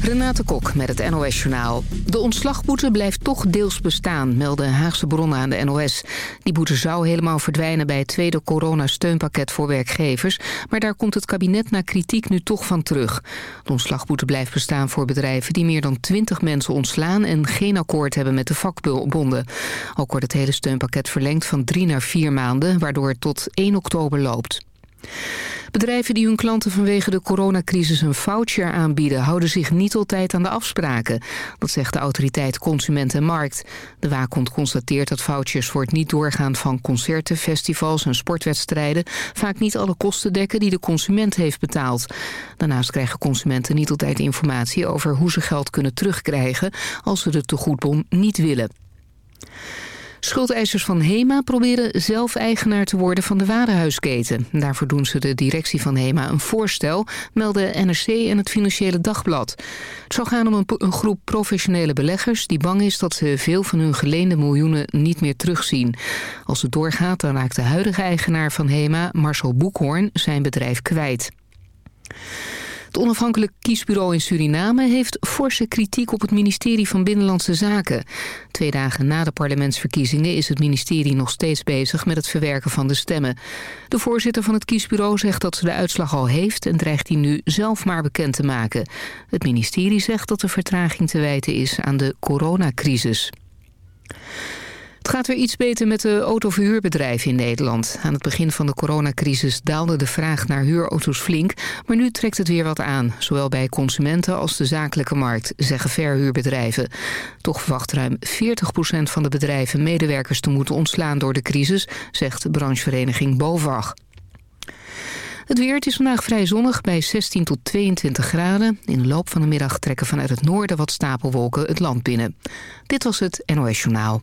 Renate Kok met het NOS Journaal. De ontslagboete blijft toch deels bestaan, melden Haagse bronnen aan de NOS. Die boete zou helemaal verdwijnen bij het tweede coronasteunpakket voor werkgevers... maar daar komt het kabinet na kritiek nu toch van terug. De ontslagboete blijft bestaan voor bedrijven die meer dan 20 mensen ontslaan... en geen akkoord hebben met de vakbonden. Ook wordt het hele steunpakket verlengd van drie naar vier maanden... waardoor het tot 1 oktober loopt. Bedrijven die hun klanten vanwege de coronacrisis een voucher aanbieden... houden zich niet altijd aan de afspraken. Dat zegt de autoriteit Consument en Markt. De waakhond constateert dat vouchers voor het niet doorgaan van concerten... festivals en sportwedstrijden... vaak niet alle kosten dekken die de consument heeft betaald. Daarnaast krijgen consumenten niet altijd informatie over hoe ze geld kunnen terugkrijgen... als ze de tegoedbon niet willen. Schuldeisers van HEMA proberen zelf eigenaar te worden van de warenhuisketen. Daarvoor doen ze de directie van HEMA een voorstel, melden NRC en het Financiële Dagblad. Het zal gaan om een, een groep professionele beleggers die bang is dat ze veel van hun geleende miljoenen niet meer terugzien. Als het doorgaat, dan raakt de huidige eigenaar van HEMA, Marcel Boekhoorn, zijn bedrijf kwijt. Het onafhankelijk kiesbureau in Suriname heeft forse kritiek op het ministerie van Binnenlandse Zaken. Twee dagen na de parlementsverkiezingen is het ministerie nog steeds bezig met het verwerken van de stemmen. De voorzitter van het kiesbureau zegt dat ze de uitslag al heeft en dreigt die nu zelf maar bekend te maken. Het ministerie zegt dat de vertraging te wijten is aan de coronacrisis. Het gaat weer iets beter met de autoverhuurbedrijven in Nederland. Aan het begin van de coronacrisis daalde de vraag naar huurauto's flink... maar nu trekt het weer wat aan, zowel bij consumenten als de zakelijke markt... zeggen verhuurbedrijven. Toch verwacht ruim 40% van de bedrijven medewerkers te moeten ontslaan door de crisis... zegt de branchevereniging BOVAG. Het weer het is vandaag vrij zonnig bij 16 tot 22 graden. In de loop van de middag trekken vanuit het noorden wat stapelwolken het land binnen. Dit was het NOS Journaal.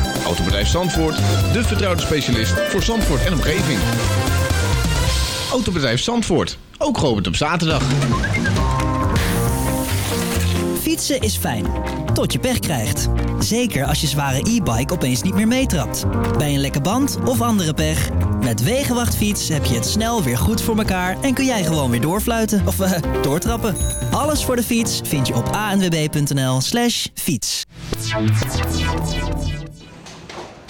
Autobedrijf Zandvoort, de vertrouwde specialist voor Zandvoort en omgeving. Autobedrijf Zandvoort, ook geopend op zaterdag. Fietsen is fijn, tot je pech krijgt. Zeker als je zware e-bike opeens niet meer meetrapt. Bij een lekke band of andere pech. Met Wegenwachtfiets heb je het snel weer goed voor elkaar... en kun jij gewoon weer doorfluiten of uh, doortrappen. Alles voor de fiets vind je op anwb.nl slash fiets.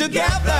Together.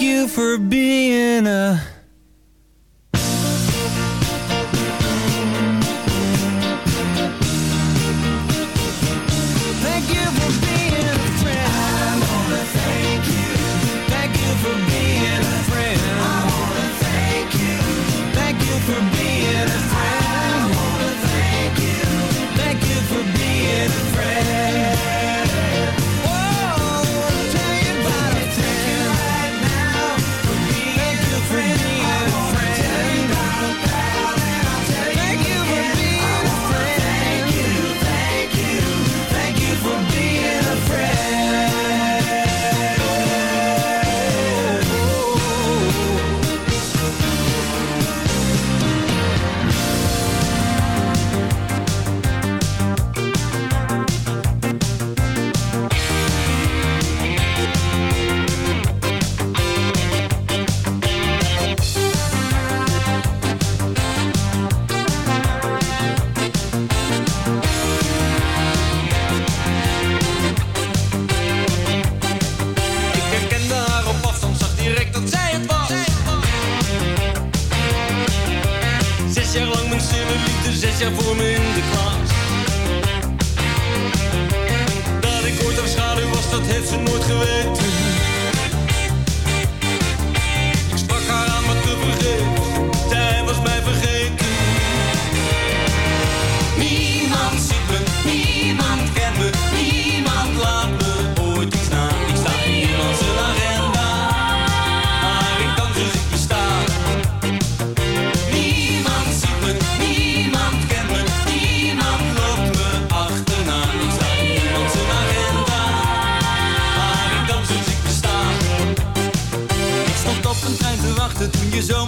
you for being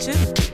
too.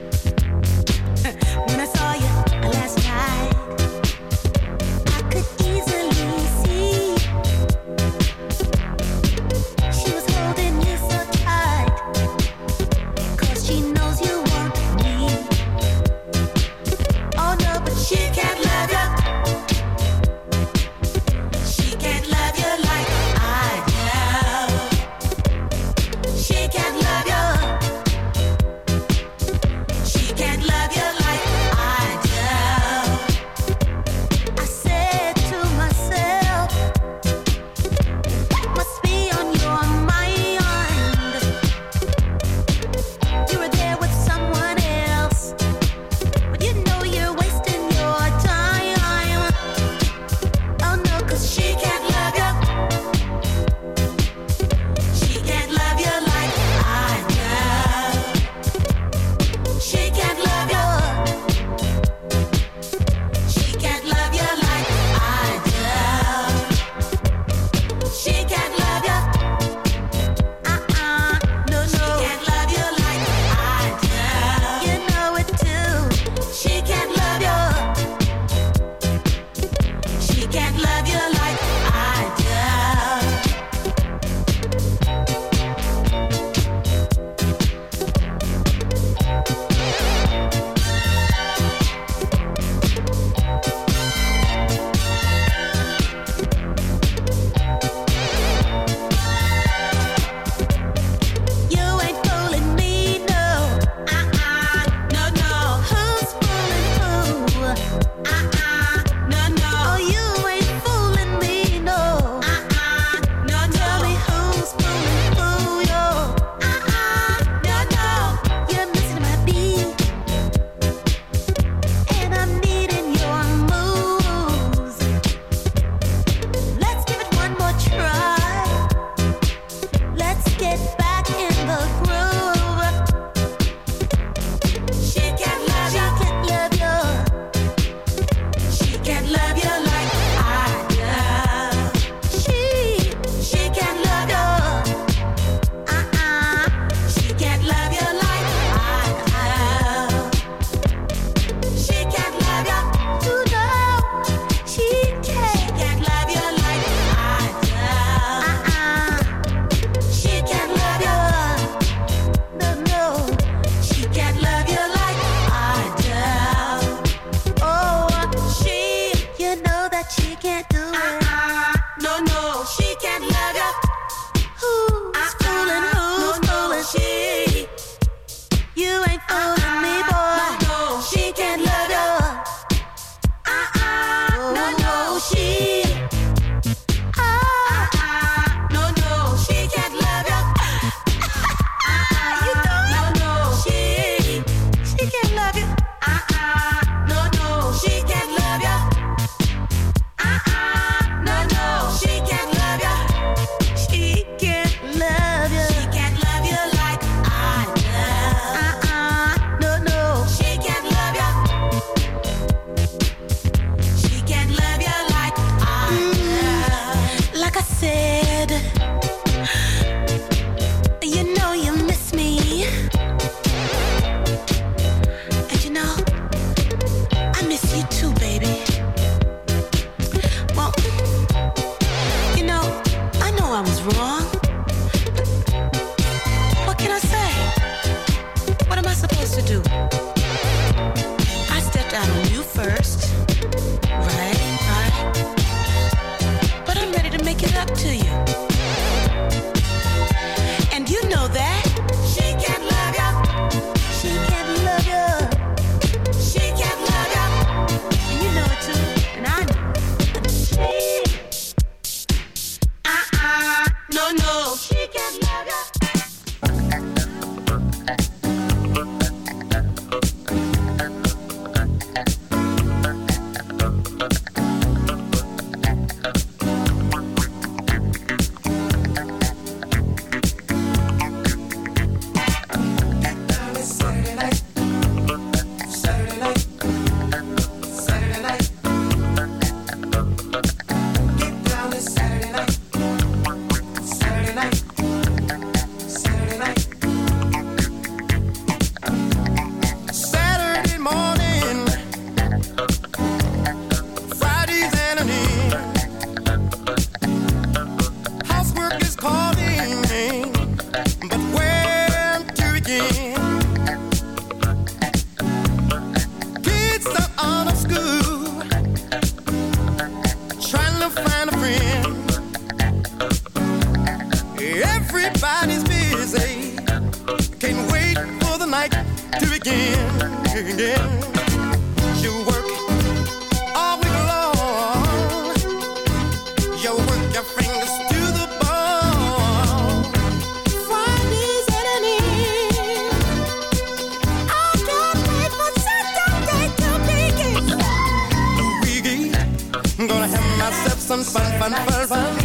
fun, fun, fun.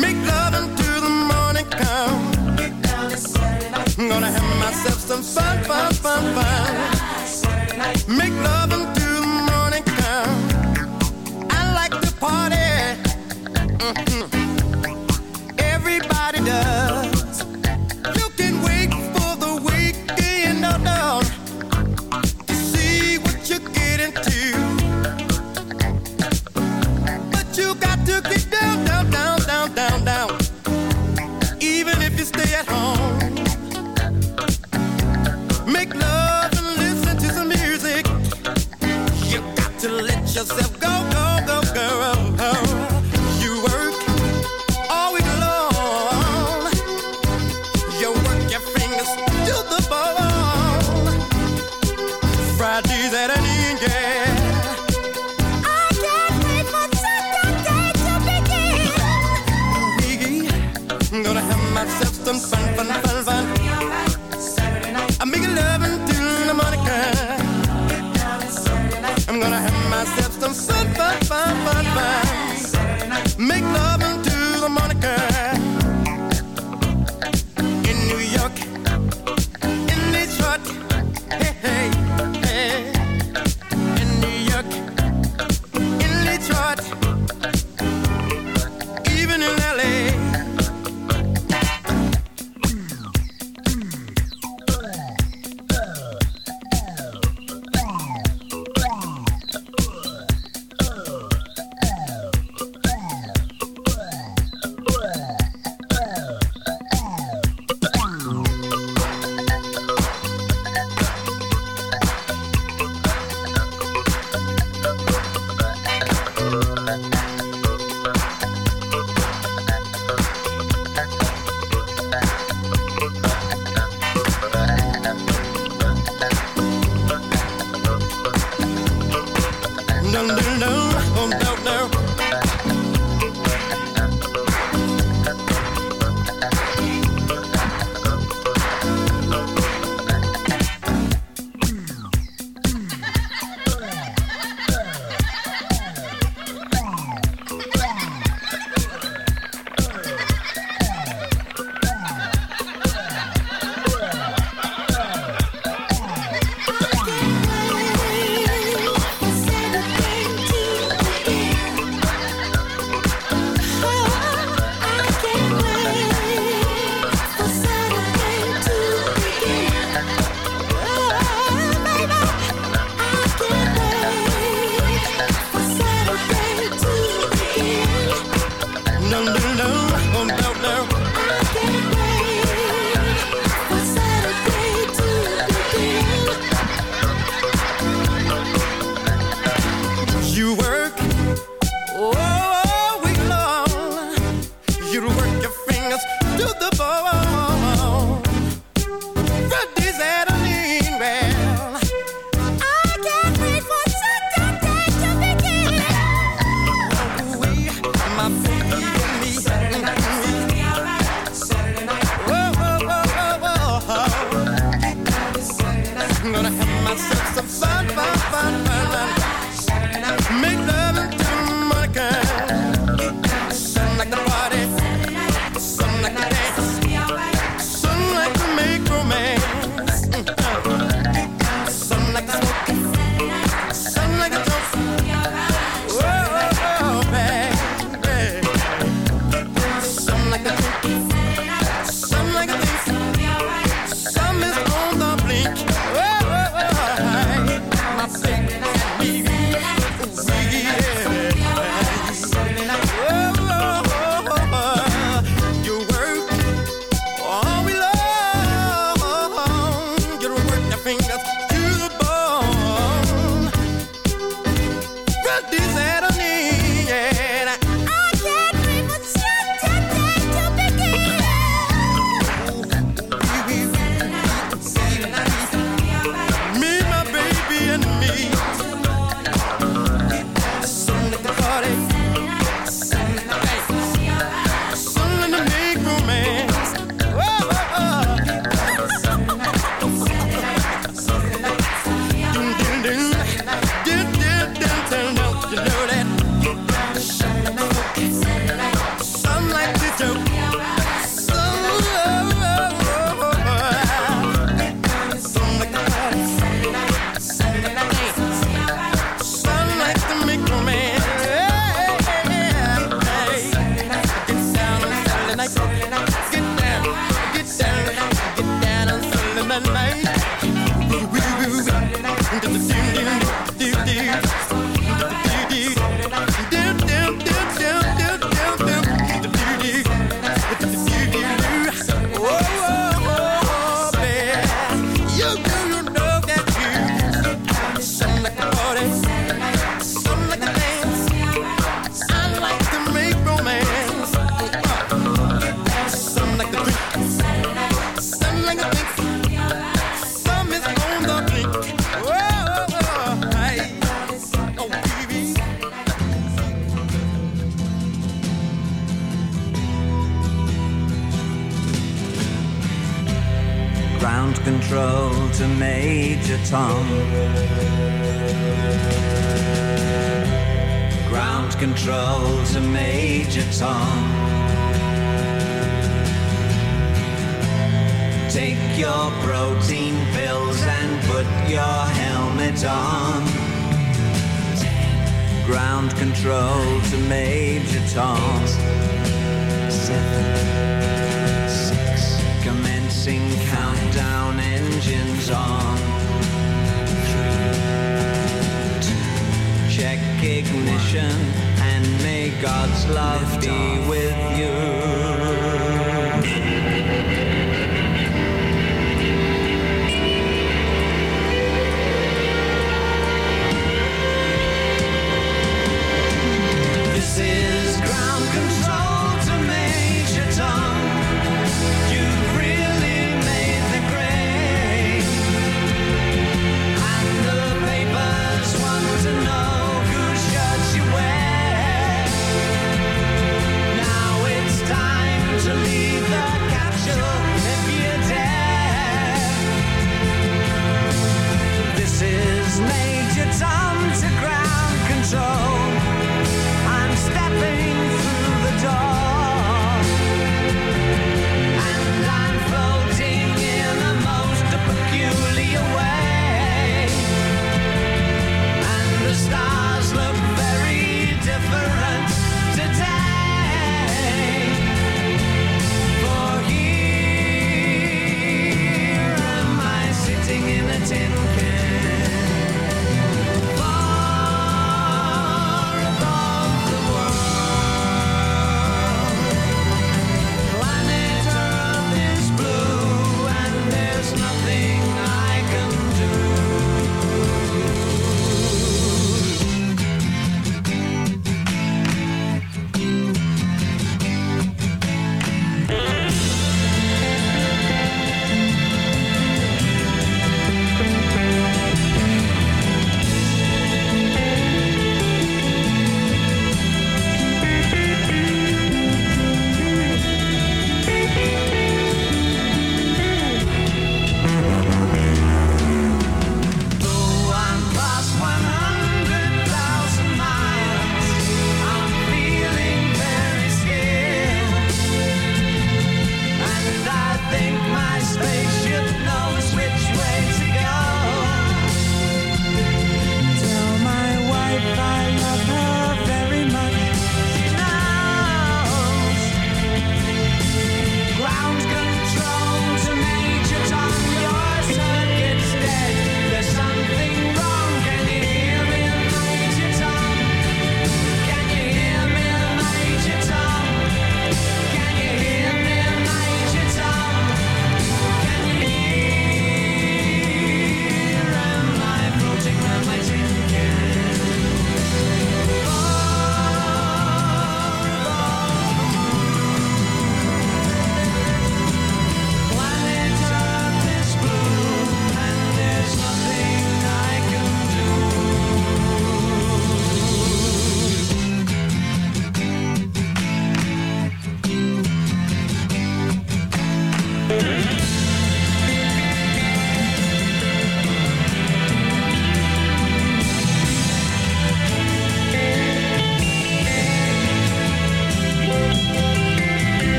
Make love until the morning comes. I'm gonna have myself some fun, fun, fun, fun. Make love.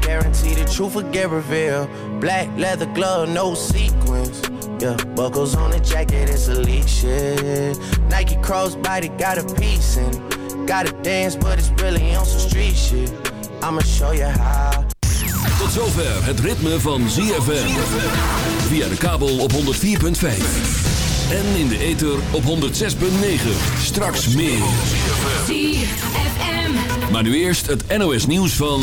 guarantee the truth will get revealed. Black leather glove, no sequins. Yeah, buckles on the jacket, it's elite shit. Nike crossbody got a piece in. Gotta dance, but it's really on some street shit. I'ma show you how. Tot zover het ritme van ZFM. Via de kabel op 104.5. En in de ether op 106.9. Straks meer. Maar nu eerst het NOS nieuws van...